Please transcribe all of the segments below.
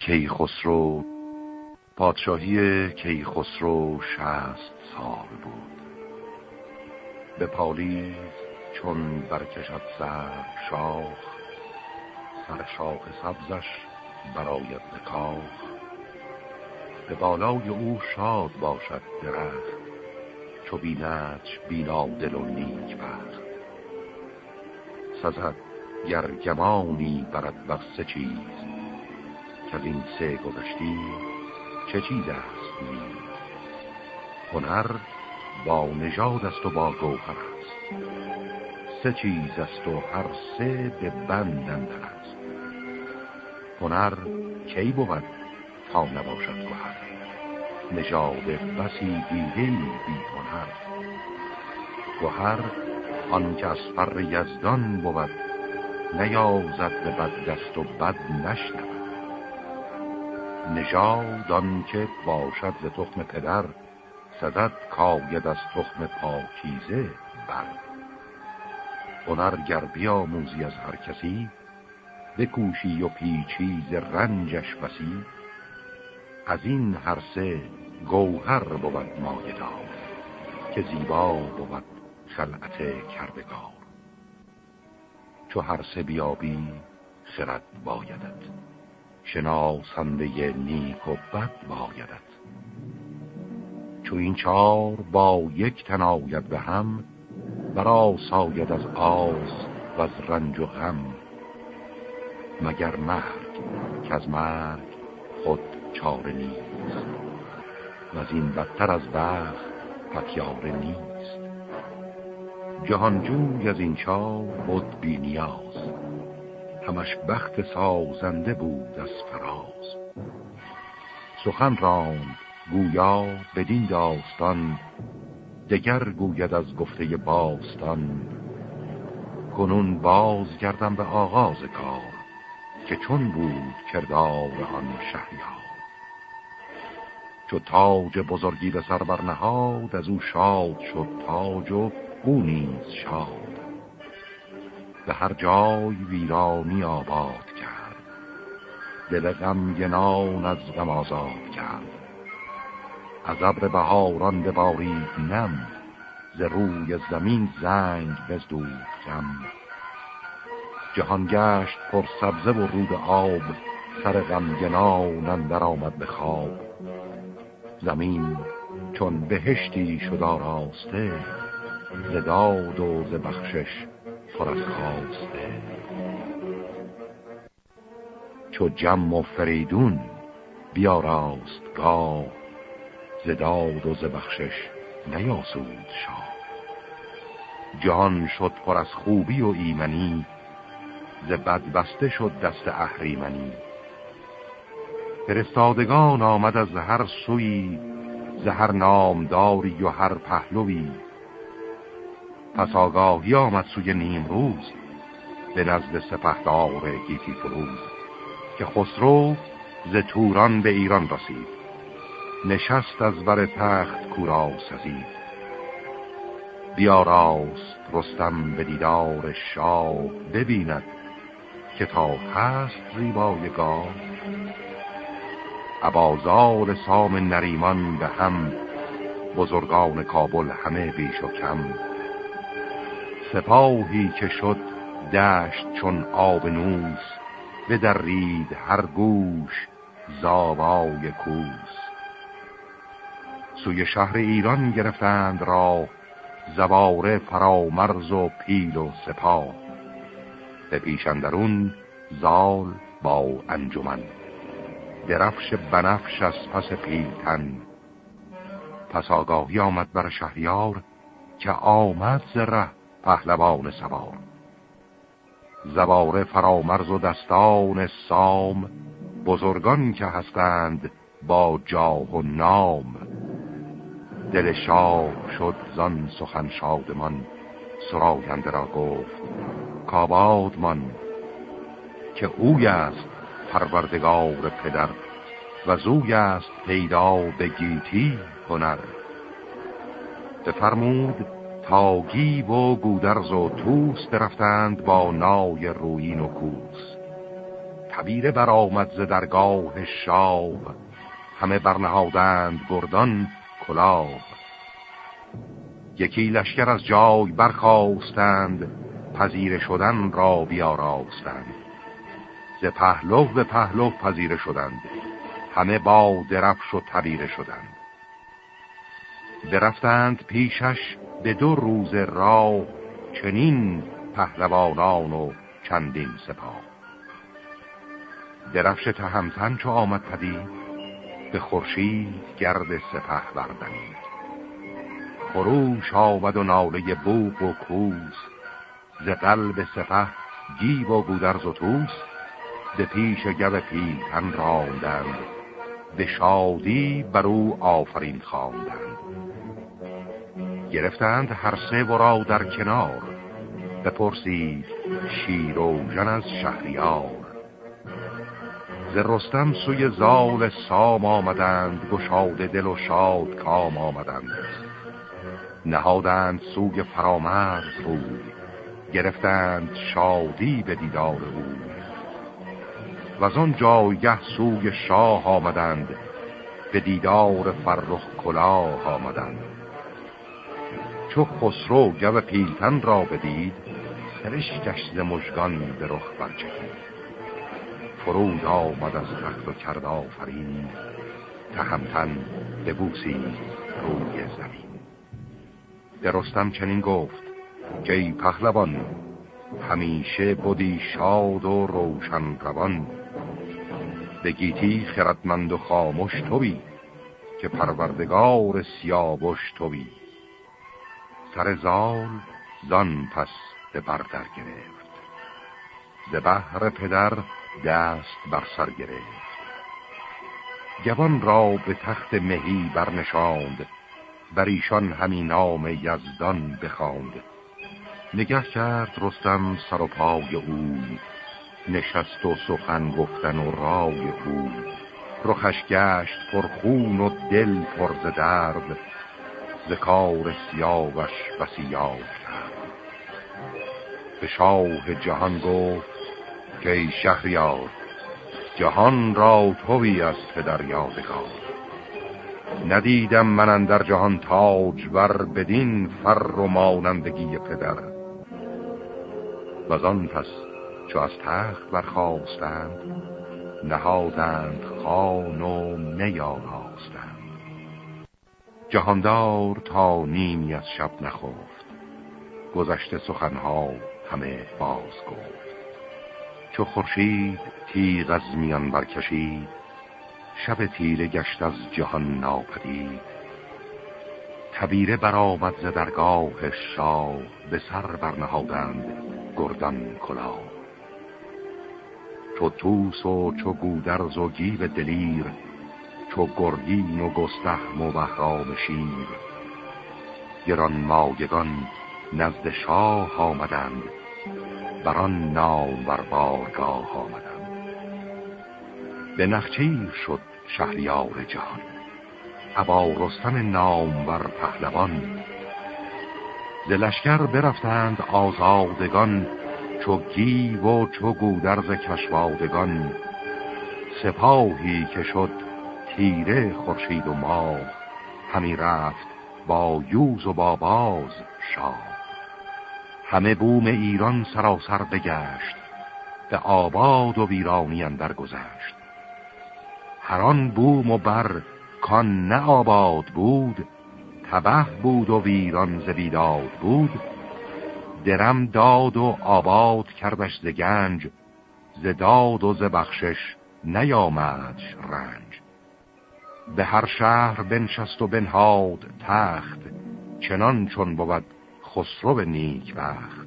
کیخسرو پادشاهی کیخسرو شست سال بود. به پالیز چون برکشد سر شاخ سر شاخ سبزش براید کاخ. به بالای او شاد باشد درخت چو بینش بینا دل و نیک بخت. سزد گرگمانی برد بر چیز که از این سه گذشتی چه چیز است نیز؟ هنر با نژاد است و با گوهر است. سه چیز است و هر سه به بند اندر است. هنر کی بود تا نباشد گوهر؟ نژاد بسی دیده بی هنر. گوهر آن که از فر یزدان بود نیازد به بد دست و بد نشنود. نژاد آن که باشد ز تخم پدر سزد کاید از تخم پاکیزه بر. هنر گر بیاموزی از هر کسی بکوشی و پیچی ز رنجش بسی. از این هر سه گوهر بود مایدار که زیبا بود خلعت کردگار. چو هر سه بیابی خرد بایدد شناسنده نیک و بد بایدد چو این چار با یک تناید به هم برا ساید از آز و از رنج و غم. مگر مرگ که از مرگ خود چاره نیست و از این بدتر از بخت پتیاره نیست. جهانجوی از این چار بود بی نیاز. همش بخت سازنده بود از فراز. سخن راند گویا بدین داستان دگر گوید از گفته باستان. کنون باز گردم به آغاز کار که چون بود کردار آن شهریار. چو تاج بزرگی به سر برنهاد از او شاد شد تاج و او نیز شاد. به هر جای ویرانی آباد کرد. دل غمگنان از غم آزاد کرد. از ابر بهاران ببارید نم ز روی زمین زنگ بزدود کم جهان گشت پر سبزه و رود آب سر غمگنان اندر آمد به خواب. زمین چون بهشتی شد آراسته ز داد و ز بخشش پر از خواسته چو جم و فریدون بیاراست گاه. زداد و ز بخشش نیاسود شاه. جهان شد پر از خوبی و ایمنی ز بدبسته شد دست اهریمنی. فرستادگان آمد از هر سوی ز هر نامداری و هر پهلوی. پس آگاهی آمد سوی نیم روز به نزد سپهدار گیتی فروز که خسرو ز توران به ایران رسید. نشست از بر تخت کورا سزید. بیاراست رستم به دیدار شاه ببیند که تا هست زیبای گاه. عبازار سام نریمان به هم بزرگان کابل همه بیش و کم. سپاهی که شد دشت چون آب نوس بدرید هر گوش زاوای کوس. سوی شهر ایران گرفتند را زواره فرامرز و پیل و سپاه. به پیشندرون زال با انجمن. درفش بنفش از پس پیلتن. پس آگاهی آمد بر شهریار که آمد زره پهلوان سوار زواره فرامرز و دستان سام بزرگان که هستند با جاه و نام. دل شاه شد زان سخن شادمان سراینده را گفت کابادمان که اوی است پروردگار پدر و زوی است پیدا به گیتی هنر. بفرمود تا گیب و گودرز و توس برفتند با نای روین و کوس. تبیره برآمد ز درگاه شاه. همه برنهادند گردان کلاه. یکی لشکر از جای برخواستند پذیره شدن را بیاراستند. ز پهلو به پهلو پذیره شدند. همه با درفش و تبیره شدند. برفتند پیشش به دو روز راه چنین پهلوانان و چندین سپاه. درفش تهمتن چو آمد پدید به خورشید گرد سپه بردنید خروش آمد و ناله بوق و کوس ز قلب سپه گیب و گودرز و توس به پیش گب پیلتن راندند به شادی بر او آفرین خواندند. گرفتند هر سه ورا در کنار. بپرسید شیر و جن از شهریار. ز رستم سوی زال سام آمدند گشاده دل و شاد کام آمدند. نهادند سوی فرامرز روی گرفتند شادی به دیدار او و از آن جایگه سوی شاه آمدند به دیدار فرخ کلاه آمدند. چو خسرو گو پیلتن را بدید سرش گشت مژگان به رخ برچکید. فرود آمد از تخت و کرد آفرین تهمتن ببوسی روی زمین. درستم چنین گفت ای پهلوان همیشه بودی شاد و روشن روان. به خردمند و خاموش توی که پروردگار سیاوش توی. سر زال زان پس به بردر گرفت. ز بحر پدر دست بر سر گرفت. جوان را به تخت مهی برنشاند بر ایشان همین نام یزدان بخواند. نگه کرد رستم سر و پای او نشست و سخن گفتن و رای او. رخش گشت پر خون و دل پر درد ز کار سیاوش بسی کرد. به شاه جهان گفت که ای شهریار جهان را توی از پدر یادگار. ندیدم من در جهان تاج بر بدین فر و مانندگی پدر. و آن پس چو از تخت برخواستند نهادند خان و نیاراستند جهاندار تا نیمی از شب نخفت. گذشته سخنها همه باز گفت. چو خورشید تیغ از میان برکشید شب تیره گشت از جهان ناپدید. تبیره برآمد ز درگاه شاه به سر برنهادند گردان کلا چو توس و چو گودرز و گیو دلیر چو گرگین و گستهم و بهرام شیر. گران مایگان نزد شاه آمدند بر آن نام بر بارگاه آمدم به نخچیر شد شهریار جهان ابا رستم نام بر پهلوان. ز لشکر برفتند آزادگان چو گیو و چو گودرز کشوادگان. سپاهی که شد تیره خورشید و ماه همی رفت با یوز و با باز شاه. همه بوم ایران سراسر بگشت به آباد و ویرانی اندر گذشت. هران بوم و بر کان نه آباد بود تبه بود و ویران ز بیداد بود. درم داد و آباد کردش ز گنج ز داد و ز بخشش نیامدش رنج. به هر شهر بنشست و بنهاد تخت چنان چون بود خسرو نیک بخت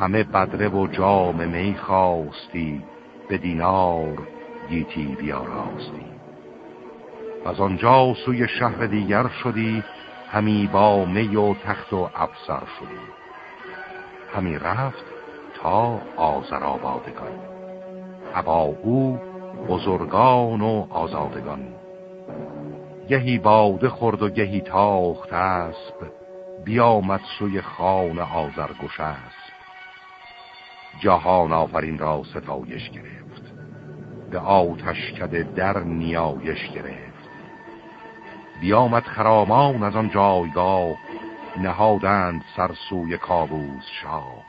همه بدره و جام می خواستی به دینار گیتی بیاراستی. از آنجا سوی شهر دیگر شدی همی با می و تخت و افسر شدی. همی رفت تا آزر آبادگان ابا او بزرگان و آزادگان. گهی باده خورد و گهی تاخت اسب. بیامد سوی خان آزرگوش است جهان آفرین را ستایش گرفت. به آتش کده در نیایش گرفت. بیامد خرامان از آن جایگاه نهادند سرسوی کابوس شاه.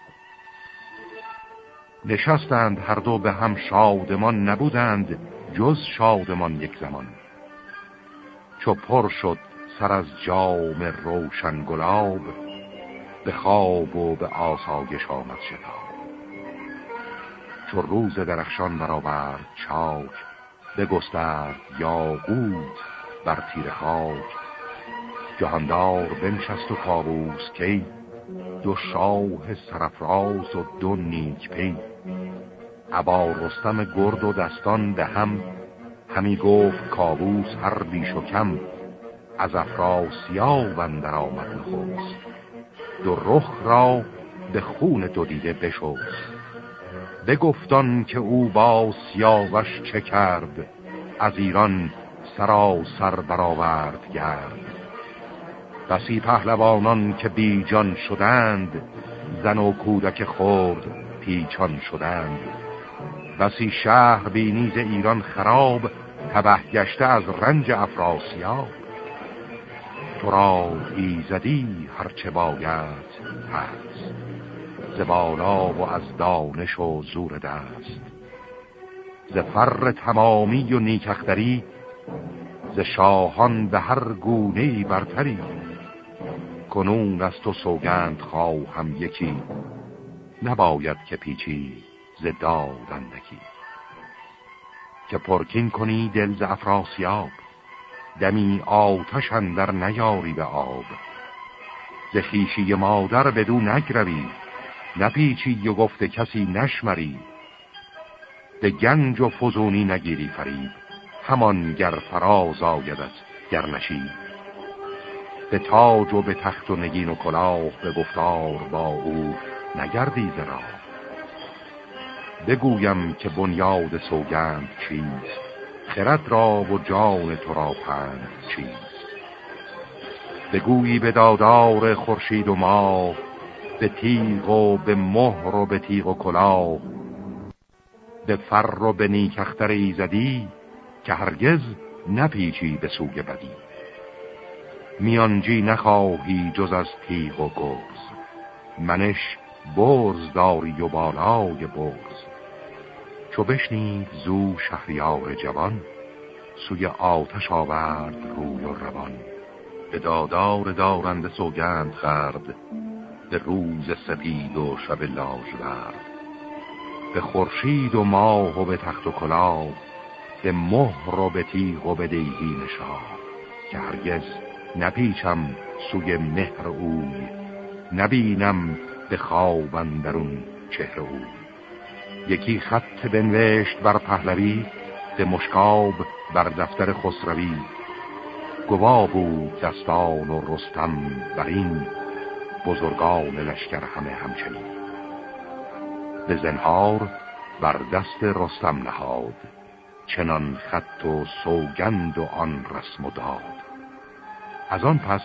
نشستند هر دو به هم شادمان نبودند جز شادمان یک زمان. چو پر شد سر از جام روشن گلاب به خواب و به آسایش آمد شتاب. چو روز درخشان برآورد چاک بگسترد یاقوت بر تیر خاک. جهاندار بنشست و کابوس کی دو شاه سرفراز و دو نیک پی. عبا رستم گرد و دستان به هم همی گفت کابوس هر بیش و کم از افراسیاب اندر آمد نخوست دو رخ را به خون دو دیده بشوست بگفتان که او با سیاوش چه کرد از ایران سراسر برآورد گرد. بسی پهلوانان که بیجان شدند زن و کودک خورد پیچان شدند. بسی شهر بینیز ایران خراب تبه گشته از رنج افراسیاب. تو را ایزدی هرچه باید هست زبالا و از دانش و زور دست. ز فر تمامی و نیکختری ز شاهان به هر گونه برتری. کنون از تو سوگند خواهم یکی نباید که پیچی. ز دادندکی که پرکین کنی دل ز افراسیاب دمی آتش اندر نیاری به آب. ز خیشی مادر بدو نگروی نپیچی و گفته کسی نشمری. به گنج و فزونی نگیری فرید همان گر فراز آیدت گر نشید به تاج و به تخت و نگین و کلاه به گفتار با او نگردی زرا بگویم که بنیاد سوگند چیست خرد را و جان تو را پند چیست. بگویی به دادار خورشید و ماه به تیغ و به مهر و به تیغ و کلاه. به فر و به نیکختر ایزدی که هرگز نپیچی به سوی بدی. میانجی نخواهی جز از تیغ و گرز منش برز داری و بالای برز. چو بشنید زو شهریار جوان. سوی آتش آورد روی و روان. به دادار دارند سوگند خرد به روز سپید و شب لاژورد به خورشید و ماه و به تخت و کلاه به مهر و به تیغ و به دیهی که هرگز نپیچم سوی مهر اوی نبینم به خواب درون چهره اوی. یکی خط بنوشت بر پهلوی به مشکاب بر دفتر خسروی. گوا بود دستان و رستم بر این بزرگان لشکر همه همچنین. به زنهار بر دست رستم نهاد چنان خط و سوگند و آن رسم و داد. از آن پس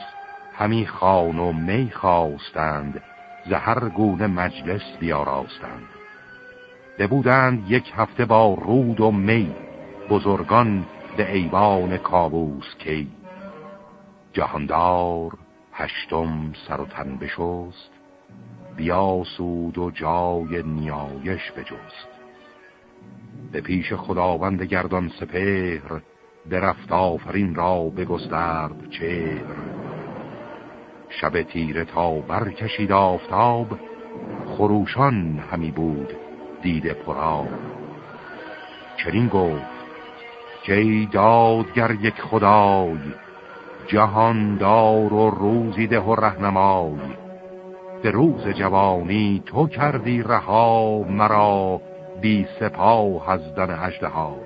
همی خان و می خواستند زهر گونه مجلس بیاراستند. ببودند یک هفته با رود و می بزرگان به ایوان کابوس کی. جهاندار هشتم سر و تن بشست بیاسود و جای نیایش بجست. به پیش خداوند گردان سپهر درفت آفرین را بگسترد چهر. شب تیره تا برکشید آفتاب خروشان همی بود دیده پراب چنین گفت که دادگر یک خدای جهاندار و روزی ده و رهنمای. به روز جوانی تو کردی رها مرا بی سپاه از دن هجده ها.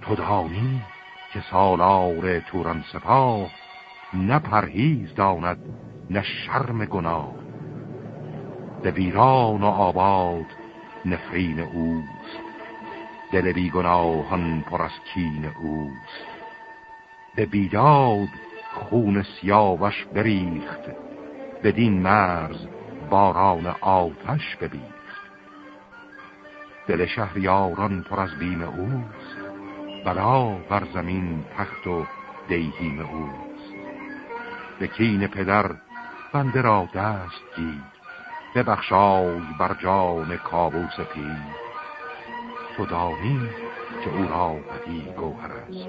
تو دانی که سالار توران سپاه نه پرهیز داند نه شرم گناه. به ویران و آباد نفرین اوست. دل بیگناهان پر از کین اوست. به بیداد خون سیاوش بریخت. بدین مرز باران آتش ببیخت. دل شهریاران پر از بیم اوست. بلا بر زمین تخت و دیهیم اوست. به کین پدر بنده را دست گیر. ببخشای بر جان کابوس پیر تو دانی که او را بدی گوهر است.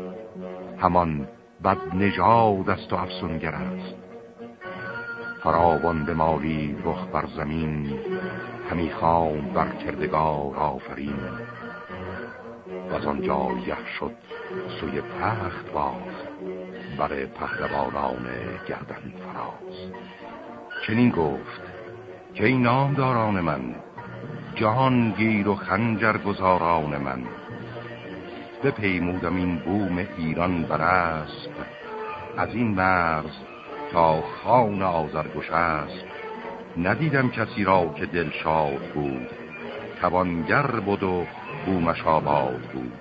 همان بد نژاد است و افسونگر است. فراوان به مالی رخ بر زمین همی خام بر کردگار آفرین. و از آنجا یخ شد سوی تخت باز. بر پهلوانان گردن فراز. چنین گفت که این نامداران من جهانگیر و خنجر گذاران من. بپیمودم این بوم ایران بر اسب از این مرز تا خان آزرگوش است ندیدم کسی را که دل شاد بود توانگر بود و بومش آباد بود.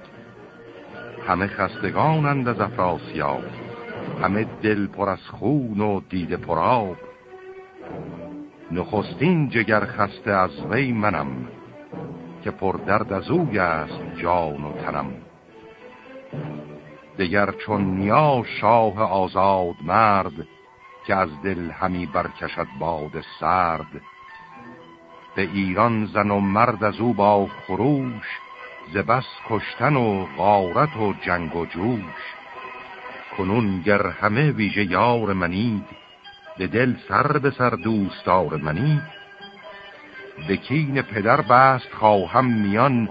همه خستگانند از افراسیاب همه دل پر از خون و دیده پراب نخستین جگر خسته از وی منم که پر درد از اوی است جان و تنم. دگر چون نیا شاه آزاد مرد که از دل همی برکشد باد سرد. به ایران زن و مرد از او با خروش ز بس کشتن و غارت و جنگ و جوش. کنون گر همه ویژه یار منید به دل سر به سر دوستار منید به کین پدر بست خواهم میان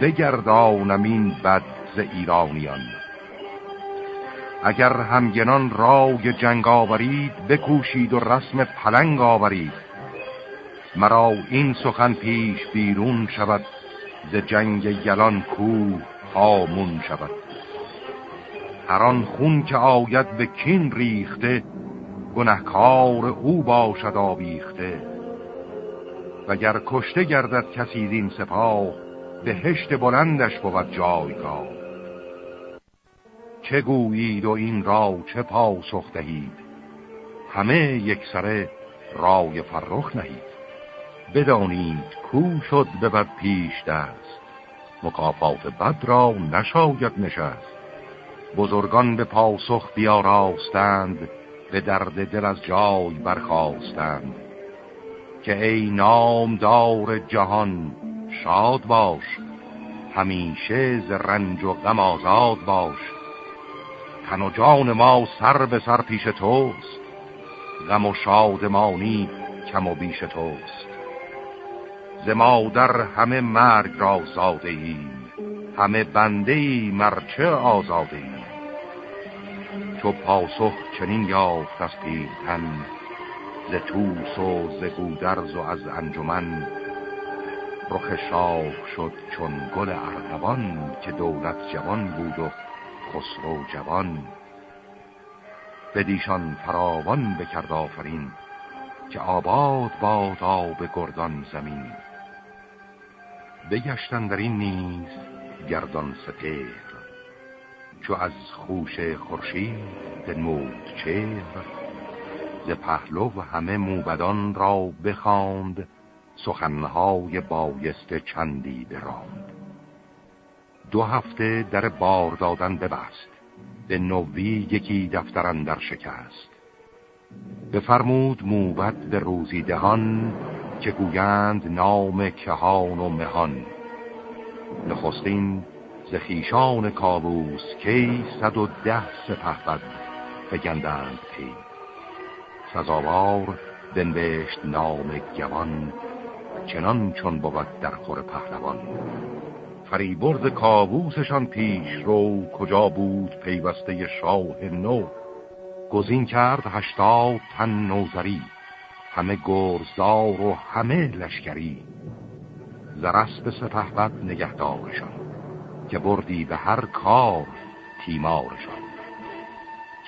بگردانم این بد ز ایرانیان اگر همگنان رای جنگ آورید بکوشید و رسم پلنگ آورید مرا این سخن پیش بیرون شود ز جنگ یلان کوه آمون شود هر خون که آید به کین ریخته گنهکار او باشد آویخته. وگر کشته گردد کسی دین سپاه به هشت بلندش بود جایگاه. چه گویید و این را چه پاسخ دهید؟ همه یک سره رای فرخ نهید. بدانید کو شد به بد پیش دست. مکافات بد را نشاید نشست. بزرگان به پاسخ بیاراستند به درد دل از جای برخواستند که ای نامدار جهان شاد باش. همیشه ز رنج و غم آزاد باش. تن و جان ما سر به سر پیش توست. غم و شادمانی کم و بیش توست. ز مادر همه مرگ را زاده ایم همه بنده ای مرچه آزاده ایم چو پاسخ چنین یافت از پیرتن ز توس و ز گودرز و از انجمن. رخ شاه شد چون گل ارغوان که دولت جوان بود و خسرو جوان. بدیشان فراوان بکرد آفرین که آباد باد آب گردان زمین. بگشتن در این نیز گردان سپیر چو از خوش خورشید دنمود چهر ز پهلو همه موبدان را بخواند سخنهای بایسته چندی براند. دو هفته در بار دادن ببست به نوی یکی دفترن در شکست. بفرمود موبد به روزی دهان که گویند نام کهان و مهان. نخستین زخیشان کابوس کی صد و ده سپه بد فگندند پی. سزاوار بنوشت نام گوان چنان چون بود در خور پهلوان. فریبرز کابوسشان پیش رو کجا بود پیوسته شاه نو. گزین کرد هشتاد تن نوزری همه گرزدار و همه لشکری. زرسب سپهبد نگهدارشان. که بردی به هر کار تیمارشان.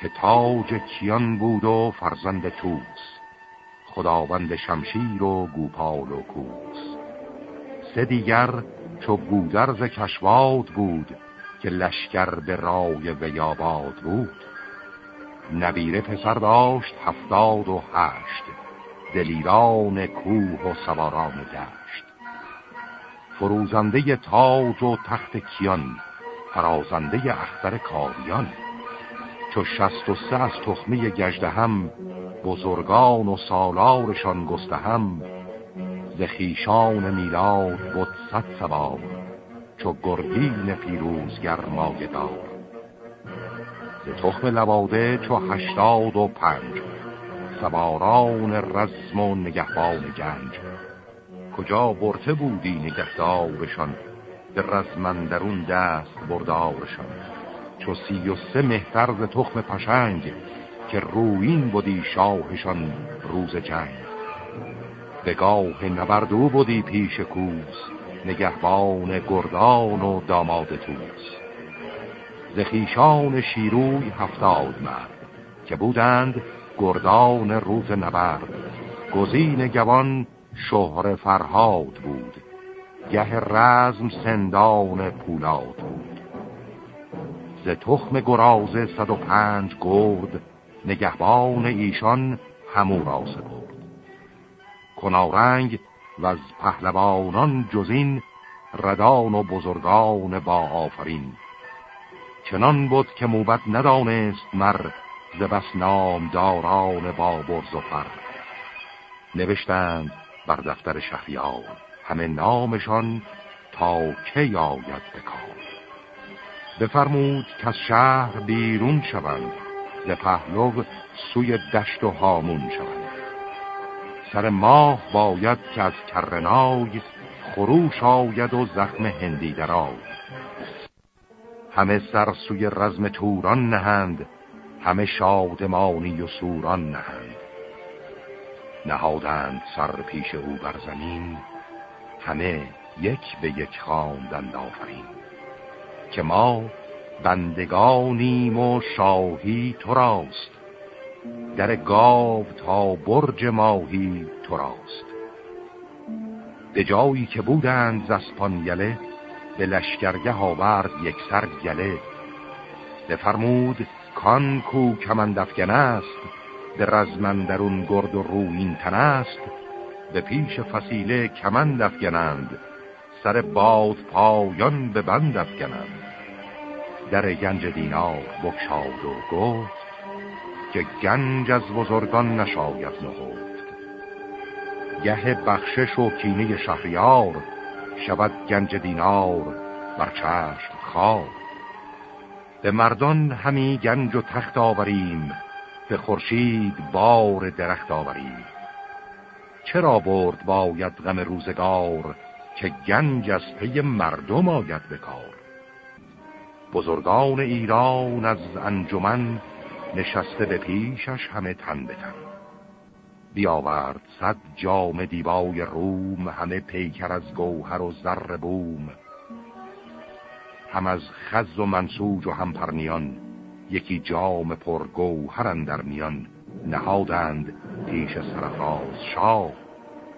که تاج کیان بود و فرزند توس خداوند شمشیر و گوپال و کوس. سه دیگر چو گودرز کشواد بود که لشکر به رای ویاباد بود. نبیره پسر داشت هفتاد و هشت دلیران کوه و سواران دشت. فروزنده تاج و تخت کیان فرازنده اختر کاریان. چو شست و سه از تخمه گجده هم بزرگان و سالارشان گسته هم زخیشان میلاد بود صد سوار چو گرگین پیروزگر مایه دار. ز تخم لواده چو هشتاد و پنج سواران رزم و نگهبان گنج. کجا برته بودی نگهدارشان؟ به رزمندرون دست بردارشان چو سی و سه مهتر ز تخم پشنگ که روین بودی شاهشان روز جنگ. به گاه نبردو بودی پیش کوس نگهبان گردان و داماد توس زخیشان شیروی هفتاد مرد که بودند گردان روز نبرد. گزین گوان شهر فرهاد بود. گه رزم سندان پولاد بود. ز تخم گرازه صد و پنج گرد نگهبان ایشان همو را سپرد کنارنگ و از پهلوانان جزین ردان و بزرگان با آفرین. چنان بود که موبت ندانست مر ز بس نامداران با برز و پر. نوشتند بر دفتر شهریار. همه نامشان تا که یاید بکار بفرمود که از شهر بیرون شوند ز پهلو سوی دشت و هامون شوند. سر ماه باید که از کرنای خروش آید و زخم هندی درای. همه سر سوی رزم توران نهند همه شادمانی و سوران نهند. نهادند سر پیش او بر زمین همه یک به یک خواندند آفرین. که ما بندگانیم و شاهی تو راست در گاو تا برج ماهی تو راست. به جایی که بودند زسپان یله به لشکرگه آورد یک سر گله بفرمود کان کو کمندفگن است به رزمندرون گرد و روین تن است به پیش فسیله کمند افگنند سر باد پایان به بند افگنند. در گنج دینار بکشاد و گفت که گنج از بزرگان نشاید نهفت. گه بخشش و کینه شهریار شود گنج دینار بر چشم خواب به مردان همی گنج و تخت آوریم به خورشید بار درخت آوریم چرا برد باید غم روزگار که گنج از پی مردم آید بکار بزرگان ایران از انجمن نشسته به پیشش همه تن بتن بیاورد صد جام دیبای روم همه پیکر از گوهر و زر بوم. هم از خز و منسوج و هم پرنیان. یکی جام پر گوهرن در میان نهادند پیش سرفراز شاه.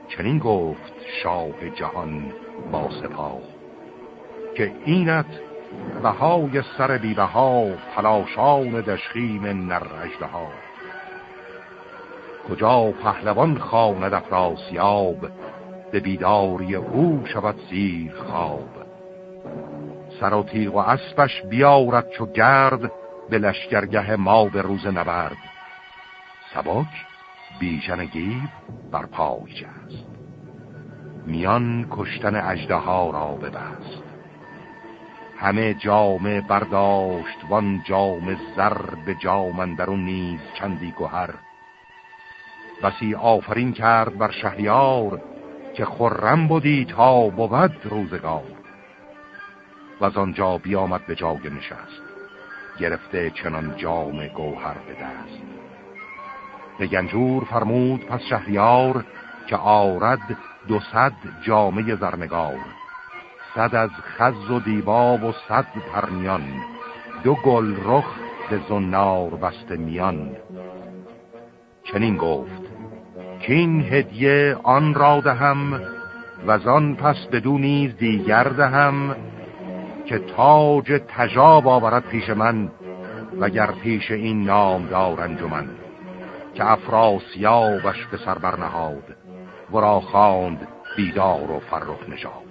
چنین گفت شاه جهان با سپاه که اینت بهای سر بیبها پلاشان دشخیم نرجده ها کجا پهلوان خاند افراسیاب به بیداری او شود زیر خواب. سر و تیغ و اسبش بیارد چو گرد به لشکرگه ما به روز نبرد. سبک بیژن گیب بر پای جست. میان کشتن اجده ها را ببست. همه جامه برداشت وان جام زر به جامندرون نیز چندی گوهر بسی آفرین کرد بر شهریار که خرم بودی تا بود روزگار. و از آنجا بیامد به جای نشست. گرفته چنان جام گوهر به دست. به گنجور فرمود پس شهریار که آرد دو صد جامعه زرنگار صد از خز و دیبا و صد پرنیان دو گل رخ به زنار بسته میان. چنین گفت که این هدیه آن را دهم و آن پس بدو نیز دیگر دهم که تاج تجاب آورد پیش من وگر پیش این نامدار انجمن که افراسیابش به سر برنهاد ورا خواند بیدار و فرخ نژاد.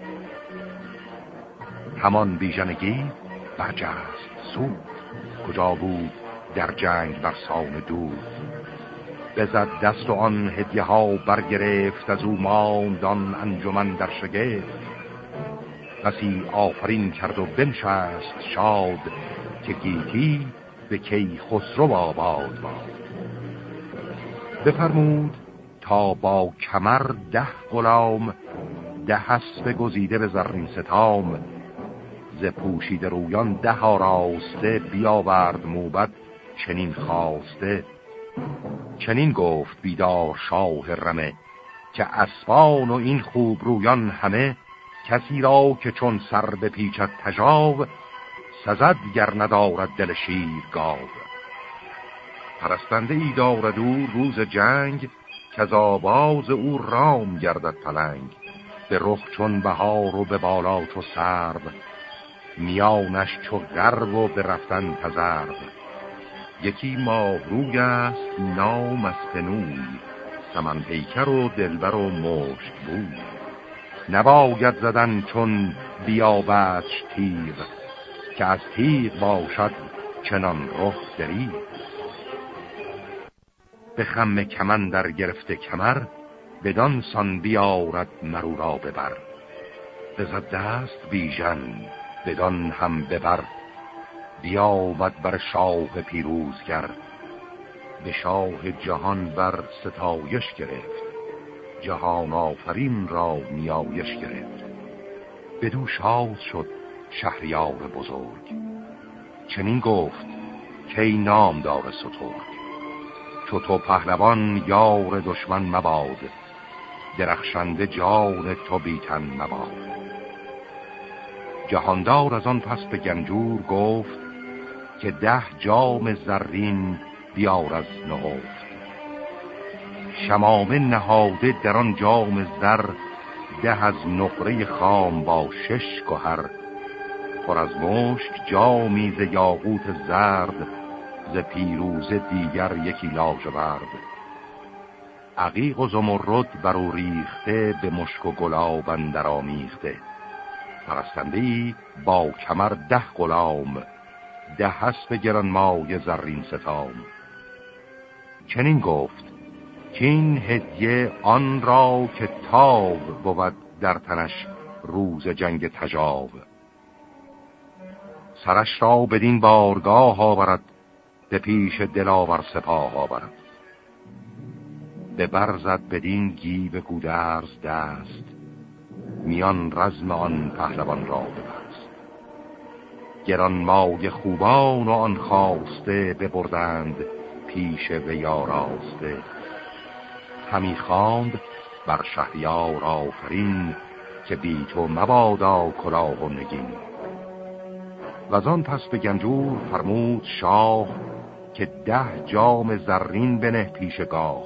همان بیژنگی برجست سود کجا بود در جنگ بر سان دود بزد دست و آن هدیه ها برگرفت از او ماند آن انجمن در شگفت. بسی آفرین کرد و بنشست شاد که گیتی به کی خسرو آباد باد. بفرمود تا با کمر ده غلام ده حسب گزیده به زرین ستام. ز پوشید رویان ده آراسته بیاورد موبت چنین خواسته. چنین گفت بیدار شاه رمه که اسبان و این خوب رویان همه کسی را که چون سر به پیچت تجاو سزد گر ندارد دل شیر گاو پرستنده ای دارد او روز جنگ که او رام گردد پلنگ. به رخ چون بهار و به بالا چو سرب میانش چو درب و به رفتن تزرب یکی روی است نام از فنوی سمن پیکر و دلبر و مشت بود نباید زدن چون بیابتش تیغ که از تیغ باشد چنان رخ دری به خم کمن در گرفته کمر بدان سان بیارد مرو را ببر بزد دست بیژن بدان هم ببر بیامد بر شاه پیروزگر به شاه جهان بر ستایش گرفت. جهان آفرین را نیایش گرفت. بدو شاد شد شهریار بزرگ. چنین گفت کی نام دار سترگ؟ چو تو پهلوان یار دشمن مباد درخشنده جان تو بیتن مباد. جهاندار از آن پس به گنجور گفت که ده جام زرین بیار از نهفت. شمامه نهاده در آن جام زر ده از نقره خام با شش گهر پر از مشک جامی ز یاقوت زرد ز پیروز دیگر یکی لاژورد عقیق و زمرد بر او ریخته به مشک و گلاب اندر آمیخته. پرستنده با کمر ده غلام ده حسب گران مای زرین ستام. چنین گفت که این هدیه آن را که تاب بود در تنش روز جنگ تجاو. سرش را بدین بارگاه آورد به پیش دلاور سپاه آورد. به برزد بدین گیب گودرز دست میان رزم آن پهلوان را ببست. گران مای خوبان و آن خواسته ببردند پیش و یاراسته همی خواند بر شهریار آفرین که بی تو مبادا کلاه و نگین. و آن پس به گنجور فرمود شاه که ده جام زرین بنه پیشگاه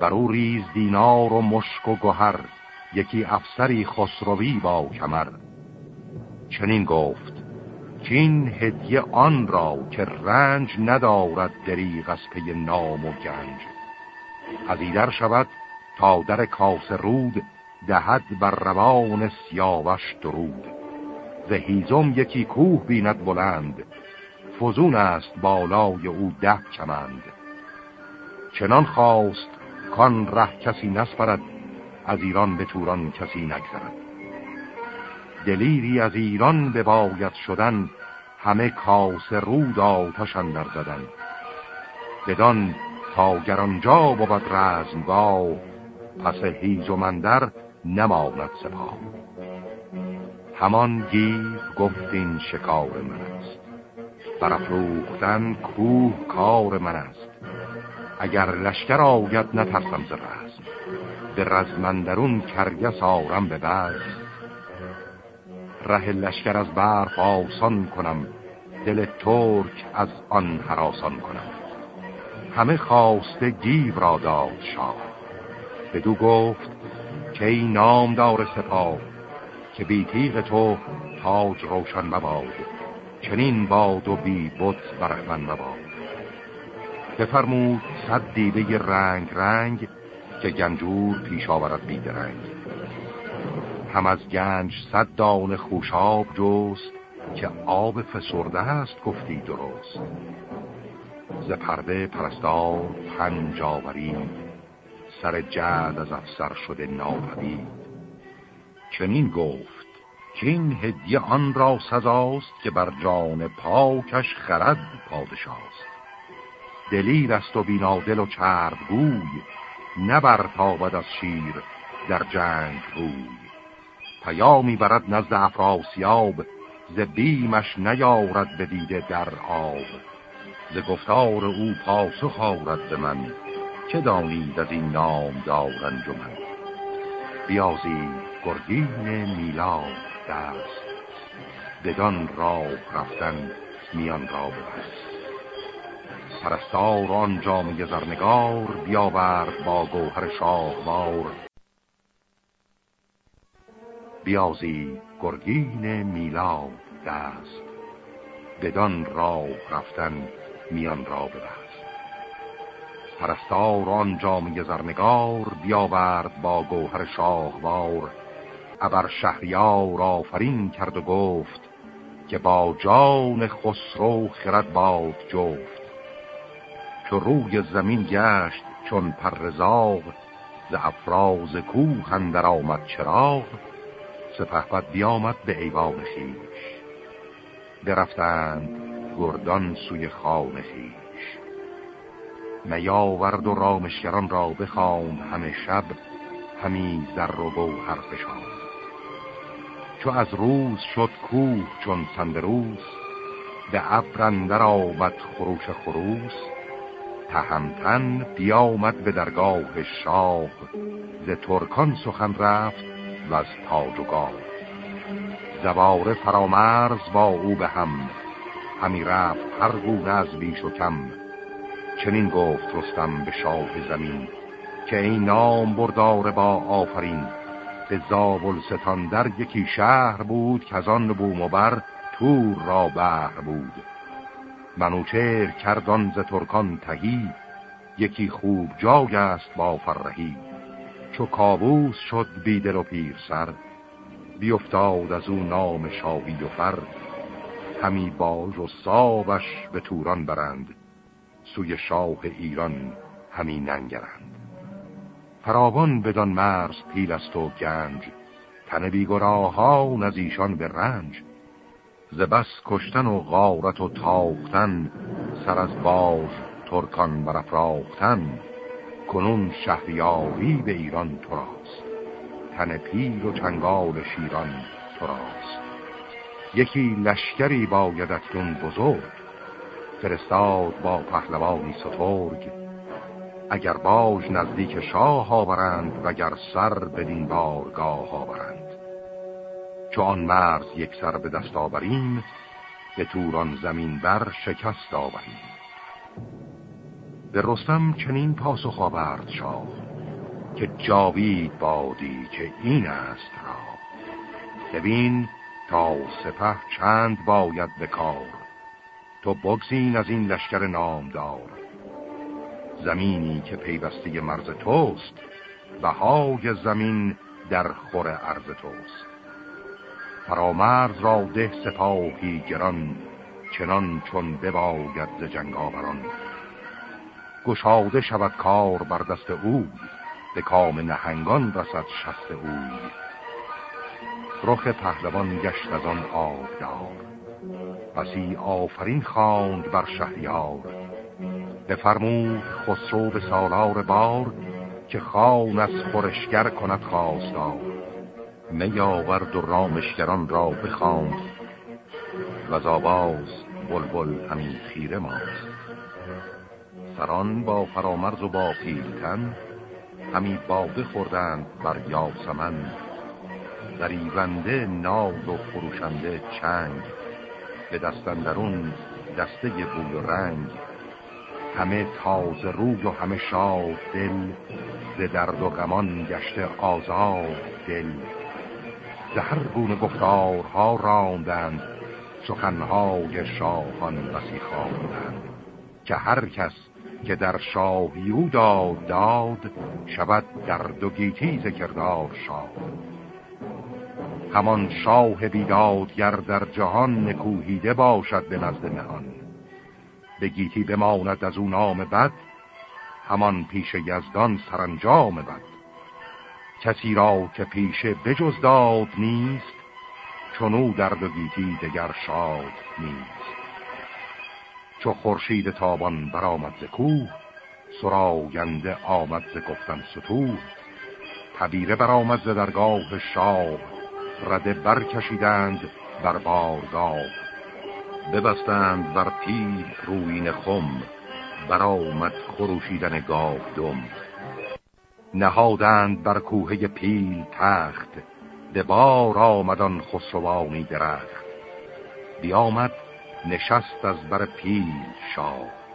بر او ریز دینار و مشک و گهر یکی افسری خسروی با کمر. چنین گفت چین هدیه آن را که رنج ندارد دریغ از پی نام و گنج. از شود تا در کاس رود دهد بر روان سیاوش درود. هیزم یکی کوه بیند بلند فزون است بالای او ده چمند. چنان خواست کان ره کسی نسپرد از ایران به توران کسی نگذرد. دلیری از ایران به باید شدن همه کاس رود آتشن در زدن. بدان تا گرانجا بود رزمگاه پس هیز و مندر نماند سپاه. همان گیر گفتین شکار من است. برافروختن کوه کار من است. اگر لشکر آید نترسم ز رزم. به رزمندرون کرگس آرم به بز ره لشکر از برف آسان کنم. دل ترک از آن حراسان کنم. همه خواسته گیو را داد شاه. بدو گفت که ای نامدار سپاه که بی تیغ تو تاج روشن مباد چنین باد و بی بت برخمن مباد. بفرمود صد دیده رنگ رنگ که گنجور پیش آورد بیدرنگ هم از گنج صد دان خوشاب جست که آب فسرده است گفتی درست. ز پرده پرستار پنج سر جد از افسر شده ناپدید. چنین گفت که این هدیه آن را سزاست که بر جان پاکش خرد پادشاست. دلیر است و بینادل و چرب گوی نبر تابد از شیر در جنگ روی. پیامی برد نزد افراسیاب ز بیمش نیارد به دیده در آب. ز گفتار او پاسخ آورد به من. چه دانید از این نام دارن جمن بیازی گرگین میلاد دست. بدان راه رفتن میان را ببست. پرستار آن جامعه زرنگار بیاورد با گوهر شاهوار. بیازی گرگین میلاد دست. بدان راه رفتن میان را ببست. پرستار آن جامعه زرنگار بیاورد با گوهر شاهوار. ابر شهریار آفرین کرد و گفت که با جان خسرو خرد باد جفت. چو روی زمین گشت چون پرزاغ ز افراز کوه اندر آمد چراغ. سپهبد بیامد به ایوان خیش برفتند گردان سوی خان خیش میاورد و رامشگران را بخواند همه شب همی زر و گوهر فشاند. چو از روز شد کوه چون سندروس به ابرندر آمد خروش خروس. تهمتن بیامد به درگاه شاه ز ترکان سخن رفت و از تاج و گاه. زباره فرامرز با او به هم همی رفت هر گونه از بیش و کم. چنین گفت رستم به شاه زمین که این نام بردار با آفرین. به زابل ستان در یکی شهر بود که از آن بوم و بر تور را بهر بود. منوچهر کردان ز ترکان تهی یکی خوب جای است با فرهی. چو کابوس شد بیدل و پیر سر بیفتاد از او نام شاهی و فر. همی باج و سابش به توران برند. سوی شاه ایران همی ننگرند. فراوان بدان مرز پیل است و گنج. تن بیگراهان از ایشان به رنج. ز بس کشتن و غارت و تاختن سر از باز ترکان برافراختن. کنون شهریاری به ایران تو راست تن پیل و چنگال شیران تو راست یکی لشکری باید اکنون بزرگ. فرستاد با پهلوانی سترگ. اگر باج نزدیک شاه آورند وگر سر بدین بارگاه آورند. چون مرز یک سر به دست آوریم به توران زمین بر شکست آوریم. به رستم چنین پاسخ آورد شاه که جاوید بادی که این است را. ببین تا سپه چند باید به کار. تو بگزین از این لشکر نامدار. زمینی که پیوسته مرز توست بهای زمین در خور عرض توست. فرامرز را ده سپاهی گران چنان چون بباید ز جنگاوران گشاده شود کار بر دست او به کام نهنگان رسد شست او رخ پهلوان گشت از آن آبدار. بسی آفرین خواند بر شهریار. بفرمود خسرو به سالار بار که خان از خورشگر کند خواستار. می آورد و رامشگران را بخواند و از آواز بلبل همین خیره ماست سران با فرامرز و با پیلتن همی باده خوردند بر یاسمن. دریونده ناد و خروشنده چنگ. به دستندرون دسته بوی و رنگ. همه تازه روی و همه شاد دل ز درد و غمان گشته آزاد دل. ز هر گونه گفتارها راندند سخنهای شاهان بسی خواندند. که هر کس که در شاهی او داد داد شود در دو گیتی ذکردار شاه. همان شاه بیدادگر در جهان نکوهیده باشد به نزد مهان به گیتی بماند از اون نام بد همان پیش یزدان سرانجام بد. کسی را که پیش بجز داد نیست چونو درد و گیتی دگر شاد نیست. چو خورشید تابان برآمد ز کوه سراینده آمد ز گفتن ستوه. تبیره برآمد ز درگاه شاه رده برکشیدند بر بارگاه. ببستند بر تیر روین خم برآمد خروشیدن گاو دم. نهادند بر کوهه پیل تخت به بار آمدان خسروانی درخت. بیامد نشست از بر پیل شاه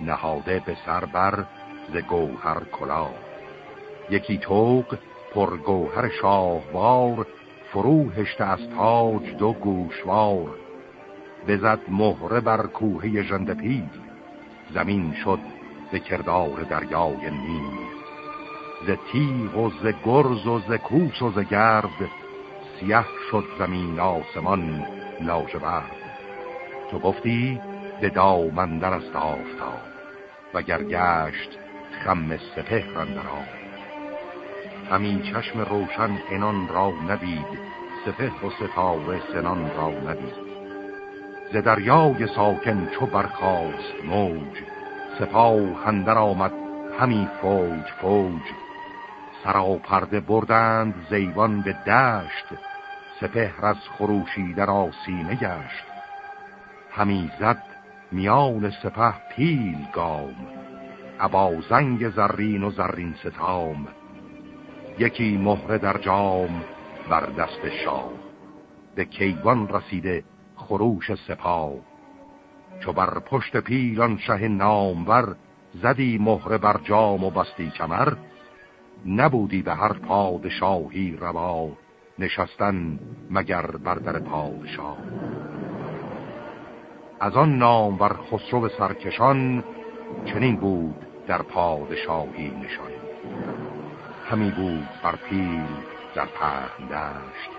نهاده به سر بر ز گوهر کلا یکی توق پر گوهر شاهوار فرو هشته از تاج دو گوشوار. بزد مهره بر کوهه ژنده پیل زمین شد به کردار دریای نیل ز تیغ و ز گرز و ز کوس و ز گرد سیه شد زمین آسمان لاجورد تو گفتی به دامندر است آفتاب و گرگشت خم سپهر اندر همین چشم روشن انان را ندید سپهر و ستاره سنان را ندید. ز دریای ساکن چو برخاست موج سپاه هندر آمد همی فوج فوج. سرا پرده بردند زیوان به دشت سپهر از خروشیدن آسینه گشت. همی زد میان سپه پیل گام ابا زنگ زرین و زرین ستام. یکی مهره در جام بر دست شاه به کیوان رسیده خروش سپاه. چو بر پشت پیلان شه نامور زدی مهره بر جام و بستی کمر نبودی به هر پادشاهی روا نشستن مگر بر در پادشاه. از آن نامور خسرو سرکشان چنین بود در پادشاهی نشان. همی بود بر پیل در پهن دشت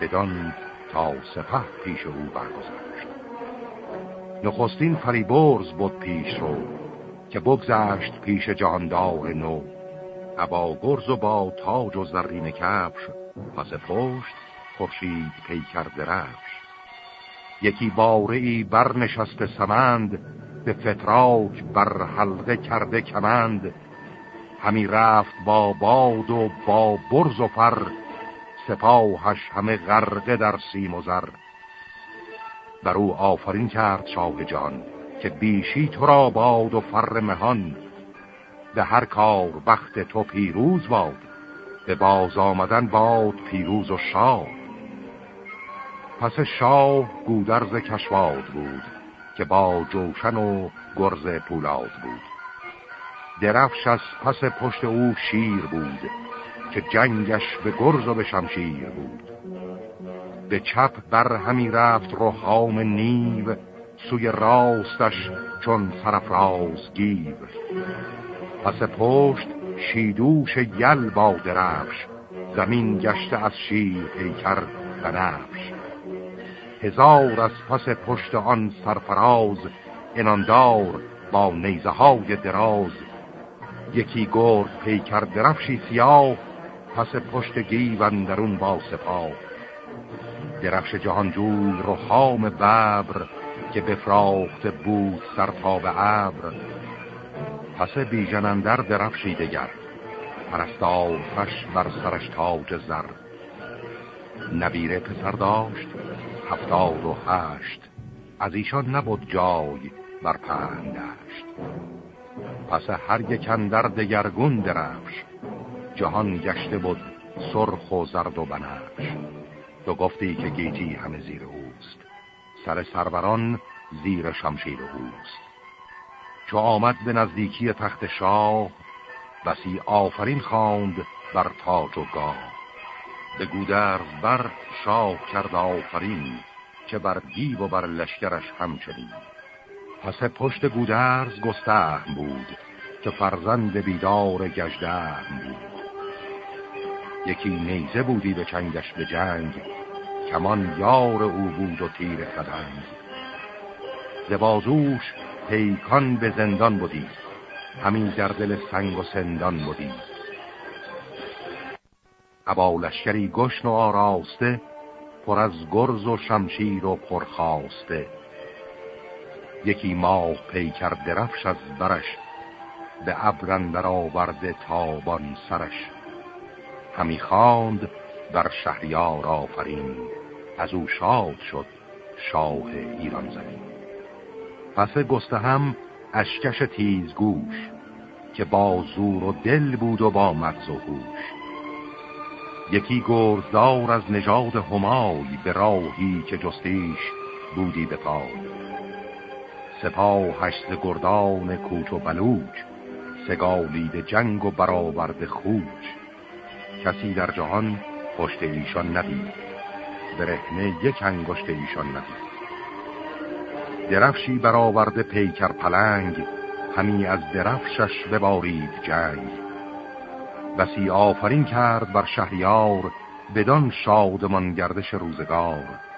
بدان تا سپه پیش او برگذشت. نخستین فریبرز بود پیش رو که بگذشت پیش جاندار نو. ابا گرز و با تاج و زرین کفش پس پشت خورشید پیکر درفش یکی باره ای برنشسته سمند به فتراک بر حلقه کرده کمند. همی رفت با باد و با برز و فر سپاهش همه غرقه در سیم و زر. بر او آفرین کرد شاه جهان که بیشی تو را باد و فر مهان. به هر کار بخت تو پیروز باد به باز آمدن باد پیروز و شاه پس شاه گودرز کشواد بود که با جوشن و گرز پولاد بود. درفش از پس پشت او شیر بود که جنگش به گرز و به شمشیر بود. به چپ بر همی رفت روحام نیو سوی راستش چون سرفراز گیو. پس پشت شیدوش یل با درفش زمین گشته از شیر پیکر بنفش هزار از پس پشت آن سرفراز اناندار با نیزه های دراز یکی گرد پیکر درفشی سیاه پس پشت گیون درون با سپاه. درفش جهانجوی رو خام ببر که بفراخت بود سرتا به ابر. پس بیژنندر درفشی دگر فش بر سرش تاج زر. نبیره پسر داشت هفتاد و هشت از ایشان نبود جای بر پهندشت پس هر در دگرگون درفش. جهان گشته بود سرخ و زرد و بنفش. تو گفتی که گیجی همه زیر اوست. سر سروران زیر شمشیر اوست. چو آمد به نزدیکی تخت شاه بسی آفرین خواند بر تاج و گاه. به گودرز بر شاه کرد آفرین که بر دیو و بر لشکرش همچنین. پس پشت گودرز گستهم بود که فرزند بیدار گجدهم بود. یکی نیزه بودی به چنگش به جنگ کمان یار او بود و تیر خدنگ. ز بازوش پیکان به زندان بودی همین گردل سنگ و سندان بودی ابا لشکری گشن و آراسته پر از گرز و شمشیر و پرخواسته یکی ماه پیکر درفش از برش به ابرن برآورده تابان سرش. همی خواند بر شهریار آفرین از او شاد شد شاه ایران زمین. پس گسته هم اشکش تیزگوش که با زور و دل بود و با مغز و هوش. یکی گرزدار از نژاد همای به راهی که جستیش بودی به پای سپاهش ز گردان کوچ و بلوچ سگالید جنگ و برآورد خوچ. کسی در جهان پشت ایشان ندید برهنه یک انگشت ایشان ندید درفشی برآورده پیکر پلنگ همی از درفشش ببارید جنگ. بسی آفرین کرد بر شهریار بدان شادمان گردش روزگار.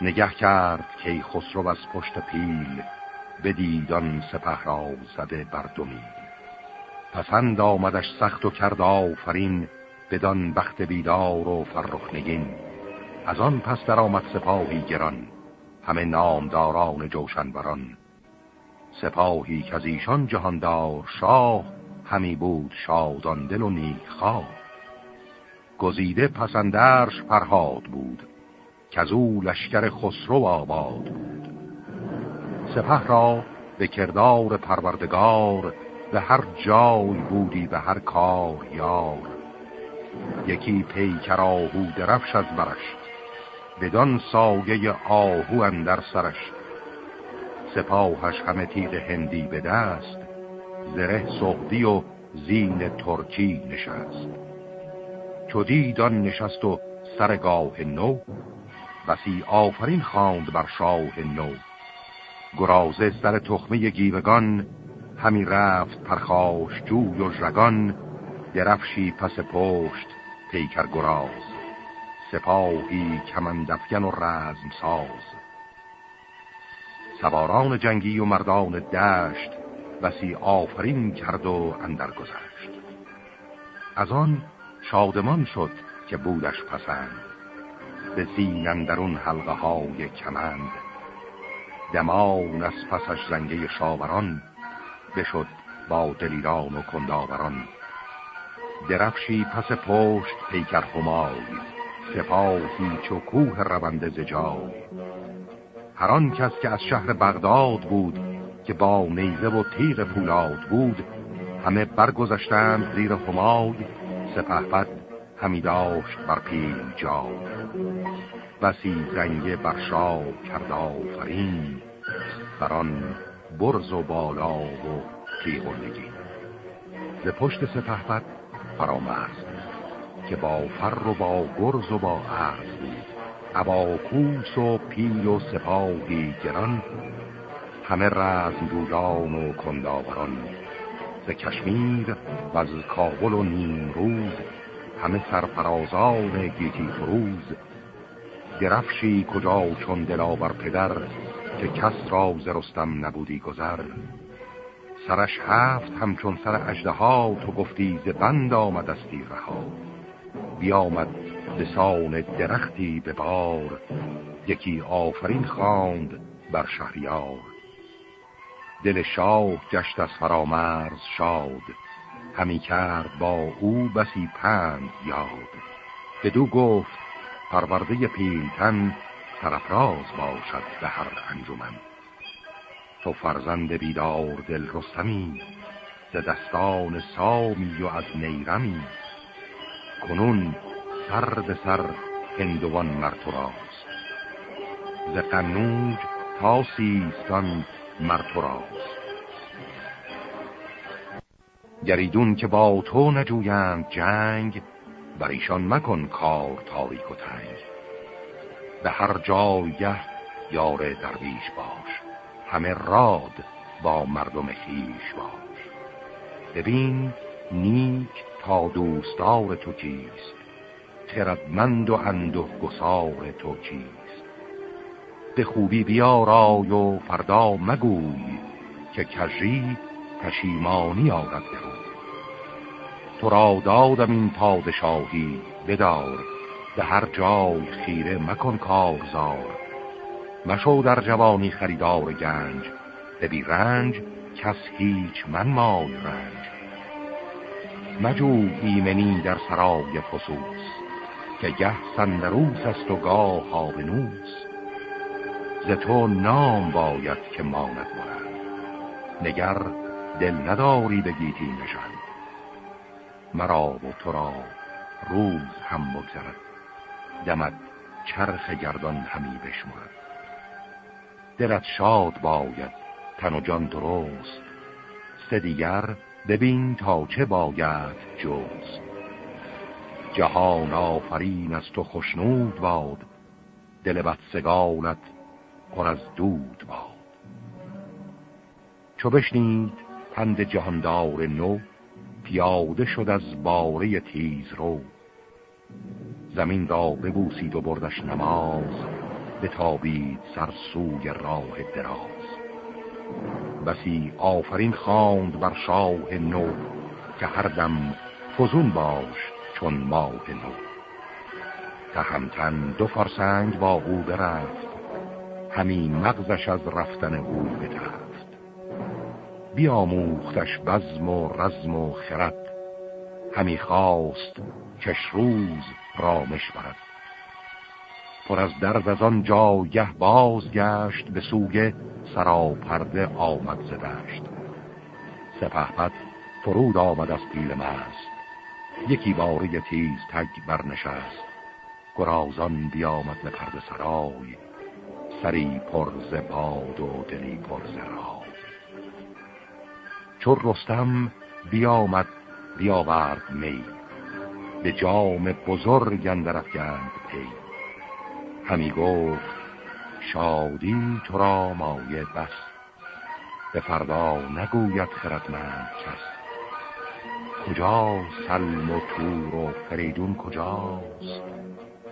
نگه کرد که خسرو از پشت پیل بدیدان سپه را زده بر دومیل پسند آمدش سخت و کرد آفرین بدان بخت بیدار و فرخ نگین. از آن پس در آمد سپاهی گران همه نامداران جوشنبران. سپاهی که از ایشان جهاندار شاه همی بود شادان دل و نیکخواه گزیده پسندرش فرهاد بود که او لشکر خسرو آباد. بود سپه را به کردار پروردگار به هر جای بودی به هر کار یار. یکی پیکر آهو درفش از برش بدان ساگه آهو اندر سرش. سپاهش همه تیغ هندی به دست زره سخدی و زین ترکی نشست. چو دیدان نشست و سرگاه نو بسی آفرین خواند بر شاه نو. گرازه سر تخمه گیوگان همی رفت پرخاش جوی و ژگان درفشی پس پشت پیکر گراز. سپاهی کمندفگن و رزم ساز. سواران جنگی و مردان دشت بسی آفرین کرد و اندر گذشت. از آن شادمان شد که بودش پسند. به سین اندرون حلقه های کمند. دمان از پسش زنگه شاوران بشد با دلیران و کنداوران. درفشی پس پشت پیکر همای سپاهی چو کوه رونده زجای هر آن کس که از شهر بغداد بود که با نیزه و تیغ پولاد بود همه برگذشتند زیر همای. سپهبد همی داشت بر پیل جا بسی زنگه بر کرد آفرین. بر آن برز و بالا و تیغ نگین ز پشت سپهبد فرامرز که با فر و با گرز و با عرض بود ابا کوس و پیل و سپاهی گران همه رزم دودان و کنداوران ز کشمیر و از کابل و روز همه سرفرازان گیتی فروز درفشی کجا چون دلاور پدر که کس را ز رستم نبودی گذر. سرش هفت همچون سر اجده ها تو گفتی ز بند آمدستی رها. بیامد به سان درختی به بار یکی آفرین خواند بر شهریار. دل شاه گشت از فرامرز شاد همی کرد با او بسی پند یاد بدو گفت پرورده پیلتن سرفراز باشد به هر انجمن. تو فرزند بیدار دل رستمی ز دستان سامی و از نیرمی. کنون سر به سر هندوان مرتراست ز قنوج تا سیستان مرتراست گریدون که با تو نجویند جنگ بر ایشان مکن کار تاریک و تنگ. به هر جایگه یار درویش باش همه راد با مردم خیش باش. ببین نیک تا دوستار تو کیست خردمند و انده گسار تو چیست به خوبی بیارای و فردا مگوی که کجی پشیمانی آرد برو تو را دادم این پادشاهی بدار به هر جای خیره مکن کارزار. مشو در جوانی خریدار گنج به بی رنج کس هیچ من مای رنج. مجو ایمنی در سرای فسوس که گه سندروس است و گاه آبنوس ز تو نام باید که ماند مرد. نگر دل نداری به گیتی نشن مرا و تو را روز هم بگذرد دمد چرخ گردان همی بشمرد. دلت شاد باید تن و جان درست. سه دیگر ببین تا چه باید جز جهان آفرین است تو خشنود باد. دل بدسگالت پر از دود باد. چو بشنید پند جهاندار نو پیاده شد از باره تیز رو. زمین را ببوسید و بردش نماز به تابید سر سوی راه دراز. بسی آفرین خواند بر شاه نو که هر دم فزون باش چون ماه نو. تهمتن دو فرسنگ با او برفت همین مغزش از رفتن او بتفت. بیاموختش بزم و رزم و خرد. همی خواست کش روز رامش برد. پر از درد از آن جایه بازگشت به سوی سراپرده آمد زدشت سپهبد فرود آمد از پیل مست. یکی باره تیز تگ برنشست. گرازان بیامد به پرده سرای. سری پرز باد و دلی پرز رای. چون رستم بیامد بیاورد می. به جام بزرگ اندر گند پی. همی گفت شادی تو را مایه بس. به فردا نگوید خردمند کس. کجا سلم و تور و فریدون کجاست؟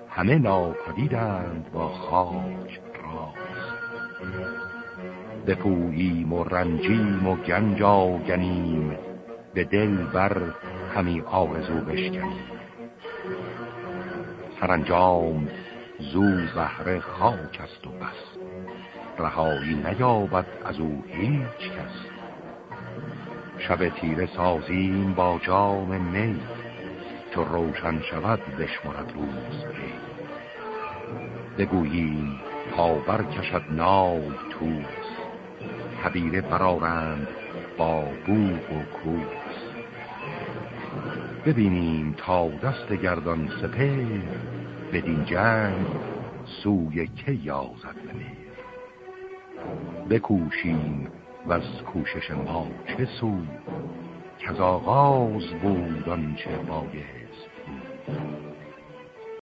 همه ناپدیدند با خاک راست. بپوییم و رنجیم و گنج آگنیم به دل بر همی آرزو بشکنیم. سرانجام زو زهره خاک است و بس. رهایی نیابد از او هیچ کس. شب تیره سازیم با جام می. چو روشن شود بشمرد روز بی بگوییم تا برکشد نای توس تبیره برارند با بوغ و کوس. ببینیم تا دست گردان سپه بدین جنگ سوی که یازد بمیر بکوشیم و از کوشش ما چه که از آغاز بود آنچه بایه